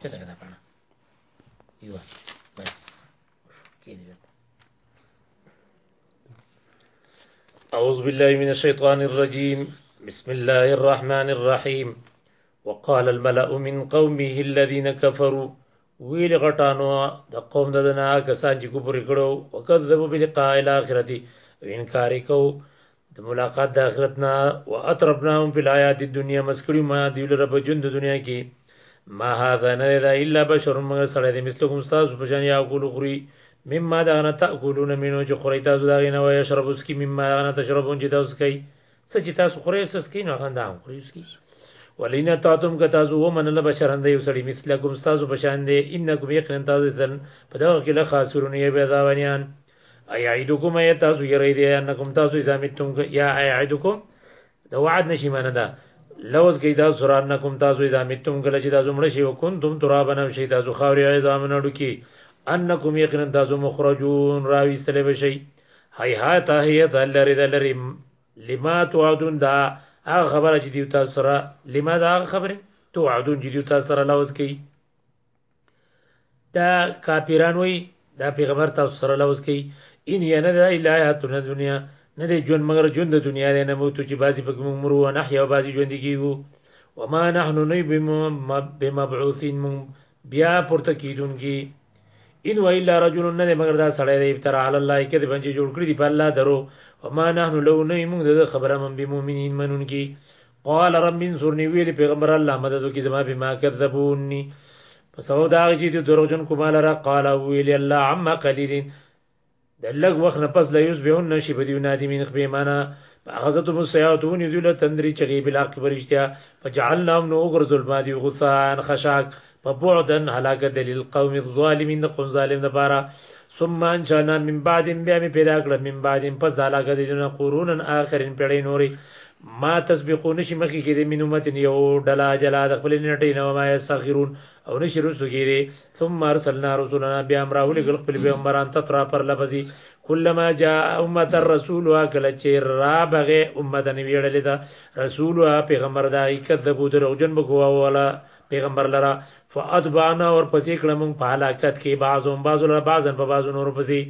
څه ده دا پاڼه یو بس کې دې أعوذ بالله من الشيطان الرجيم بسم الله الرحمن الرحيم وقال الملأ من قومه الذين كفروا ویل غټانو د قوم د نه کسان چې کوپر کړو وکذبوا بلقاء الاخرته انکار کو د ملاقات د آخرت نه و اطرفناهم فی الحیات الدنیا مسکړی ما دی لره په ژوند د دنیا کې ما هذا نه دا الا بشر مگر سړی د مثلکم تاسو په شان یا کول خوري مما دا نه تاکلون منو چې خوري تاسو دا نه وای شرب اس کی مما دا نه تشربون چې تاسو کوي څه چې تاسو خوري اس کی نه غنده هم خوري اس کی ولینا تاتم که تاسو و منل بشرنده یو سړی مثلکم تاسو په شان دی انکم یقینا تاسو ځل په دغه کې له خاصرون یې بیا دا ونیان ایعدکم ایت تاسو یری دی انکم تاسو زامتم یا ایعدکم دا وعد نشي معنی دا لوز کې دا سره انکم تاسو زامتم کله چې تاسو مړ شي وکنتم ترابا نم شي تاسو خاورې عظامونه ډکی انکم یقینا تاسو مخرجون راويستل به شي هي ها ته هي ته لری لری لما توعدون دا هغه خبره چې دیو تاسو سره لما دا خبره توعدون چې دیو تاسو سره لوز کې دا کافران وي دا پیغمبر تاسو سره لوز کوي ان هي نه ده الا حیات دنیا نه دی ژوند مګر ژوند د دنیا دی نه موتو چې بعضې پکې موږ مرو او نحیا او بعضې ژوندي کېږو وما نحن نه بمبعوثین موږ بیا پورته کېدونکي ان و الا رجل نه دی مګر دا سړی دی ابترا علی الله کذبا چې جوړ کړی دی په الله درو وما نحن له نه موږ د خبره من بمؤمنین منونکي قال رب انصرني ویل پیغمبر الله مدد وکي زما به ما کذبوني په سبب دا چې دي دروغجن کومه لره قال ویل الله عما قليل د لګ وخت نه پس لا یوس به ون شي بدیو نادمین خو به معنا غزت مسیاتون یذل تندری چغی بلا کبرشتیا فجعلنا من اوغر ظلمات غثان خشاک په بعدا هلاکت دی للقوم الظالمین د قوم ظالم لپاره ثم انشانا من بعد بیا می پیدا کړ من بعد پس د هلاکت دی نه قرونن اخرین پیړې نوري ما تسبقو نشي مخکې کېدې من امت یو ډلا جلا د خپل نټې نه ما یستغفرون او نشي رسو کېدې ثم ارسلنا رسولنا بیا امر اول ګل خپل پیغمبران تترا پر لفظي کلمہ جاء امه الرسول واکل چې را بغه امه د نبی ویړلې دا رسول او پیغمبر دا کذبو دروغجن بکوا ولا پیغمبر لرا فاتبعنا اور پسې کړه مونږ په هلاکت کې بعضون بعضو لرا بعضن په بعضو نور پسې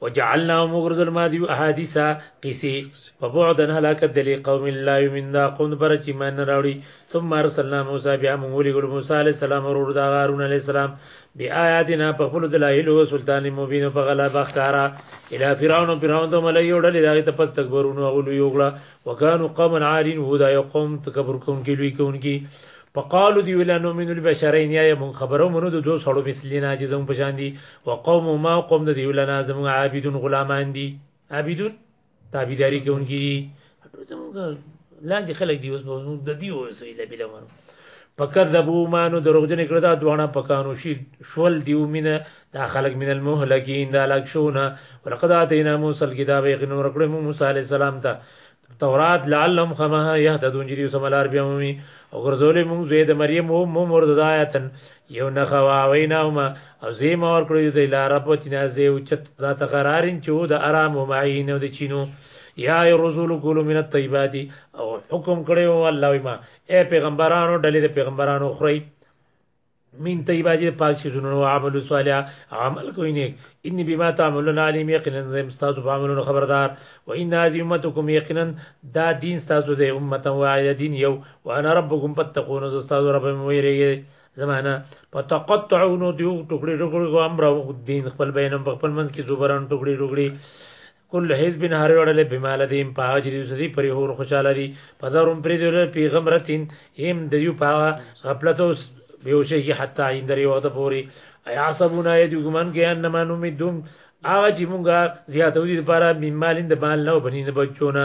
وجعلنا مغرز المادی احادیثا قصی فبعدن هلاکت دلی قوم لا یمن دا قوم پر چې من راوړي ثم ارسلنا موسی بیا مونږ ولي ګل موسی علی السلام اور دا هارون علی السلام بیااتنا په خپل دلایل او سلطان مبین په غلبه ښکارا الی فرعون فرعون ته ملایو ډلې دا ته پس تکبرونو اولو یو غلا وکانو قوما عالین وو دا یو قوم تکبر کوونکی لوی کوونکی فقالو دی ویل نو من البشرین یا من خبرو منو دو سړو مثلینا چې زمو پشان دي وقوم ما قوم دی ویل نه زمو عابدون غلامان دي عابدون تابعداري کوونکی دي زمو لاندې خلک دی اوس د دې اوسې لبیلو منو فکذبوا ما نو دروغجن کړه دا دوانه پکانو شي شول دیو مینه دا خلق من المهلکین دا لک شونه ولقد اتینا موسی الكتاب یقین ور کړو موسی علی السلام ته تورات لعلهم خمه يهتدون جری سملار بیا مومي او ګرځولې موږ زید مریم او مو مرد دایتن یو نه خوا ویناوما او زی ما ور کړو دی لار په تینا زی او چت دا تقرارین چود آرام او معین او د چینو یا ای رسول کول من الطیبات او حکم کړو الله ما اے پیغمبرانو ډلې د پیغمبرانو خړی من طیبات پاک شي زونه او عمل صالح عمل کوي نیک ان بما تعملون علیم یقینا زم استاد په عملونو خبردار و ان هذه امتکم یقینا دا دین استاد دی امته واحده دین یو وانا ربکم فتقون ز استاد رب مې ویریږي زمانہ فتقطعون دیو ټوکړي ټوکړي کو امر او دین خپل بینم خپل منځ کې زبران ټوکړي ټوکړي کل حزب هر وړل بما لدیم پاج دی سزی پری هور خوشاله دی پدرم پری دی پیغام رتین هم دیو پا غفلتو بیوشه کی حتا این دری وخت پوری ایا سبونا یدی ګمان کې ان ما نو می دوم هغه چې مونږه زیاتو دي لپاره می مالین د مال نو بنین بچونه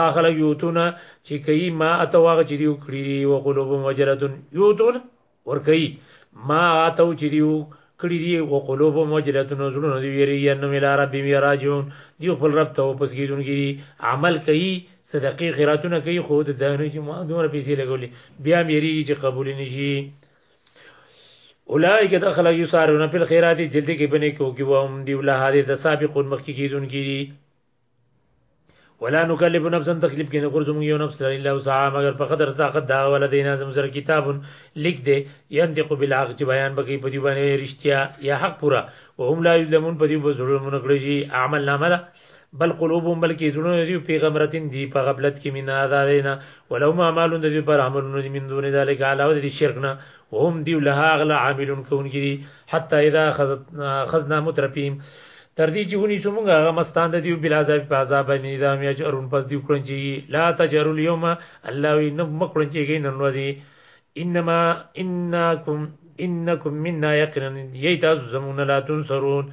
اخلق یوتون چې کوي ما اتو هغه چې دیو کړی دی او قلوب مجرتون یوتون ور کوي ما اتو چې دیو کړی دی او قلوب مجرتون زړونه دی ویری ان ملا رب می راجون دی خپل رب ته واپس کیدون کی عمل کوي صدقې خیراتونه کوي خو د دانو چې ما دومره پیسې لګولې بیا میری چې قبول نشي اولائک دخل یسارون فی الخیرات جلد کې بنې کوي وهم دی ولها دې د سابقون مخکې کیدون کی ولا نکلف نفسا تکلیف کې نه ګرځو موږ یو نفس لري الله وسعه مگر په قدر طاقت دا ولا دین اعظم سره کتاب لیک دی ينطق بالحق چې بیان بکی په دی باندې رښتیا یا حق پورا وهم لا یظلمون په دی په ظلمونه کړی شي عمل نامه ده بل قلوبهم بلکې زړونه دی پیغمبرتین دی په غفلت کې مینا ده نه ولو ما مالون د پر عملونه من دون ذلک علاوه د شرک نه وهم دیو له اغلا عاملون کوونکي دي حتی اذا خذنا مترفیم تر دې چې ونی څومره هغه مستان د دیو بل عذاب په عذاب باندې نظام یا جرون پس دیو کړن چې لا تجرل یوم الله وی نو مکړن چې ګین نو دی انما انکم انکم منا یقینا یی تاسو زمون لا تنصرون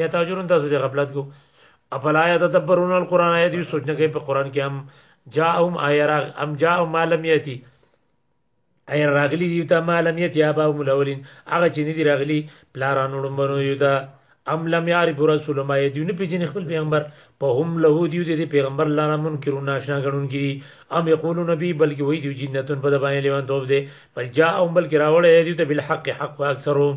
یا تاجرون تاسو د غفلت کو افلا یتدبرون القرآن آیات یو سوچ نه کوي په قرآن کې هم جاءهم ایرا ام جاء ما لم یاتی ایر راغلی دی ته ما لم یاتی ابا مولولین هغه چې نه دی راغلی پلارانو لمبنو یو ته ام لم یعرف رسول ما یدی نه پیژنې خپل پیغمبر په هم له دی دی پیغمبر لاره منکرون ناشنا غنون کی ام یقولون نبی بلکې وای دی جنتون په دبانې لیوان توب دی بل جاءهم بلکې راوړې دی ته بالحق حق واکثرهم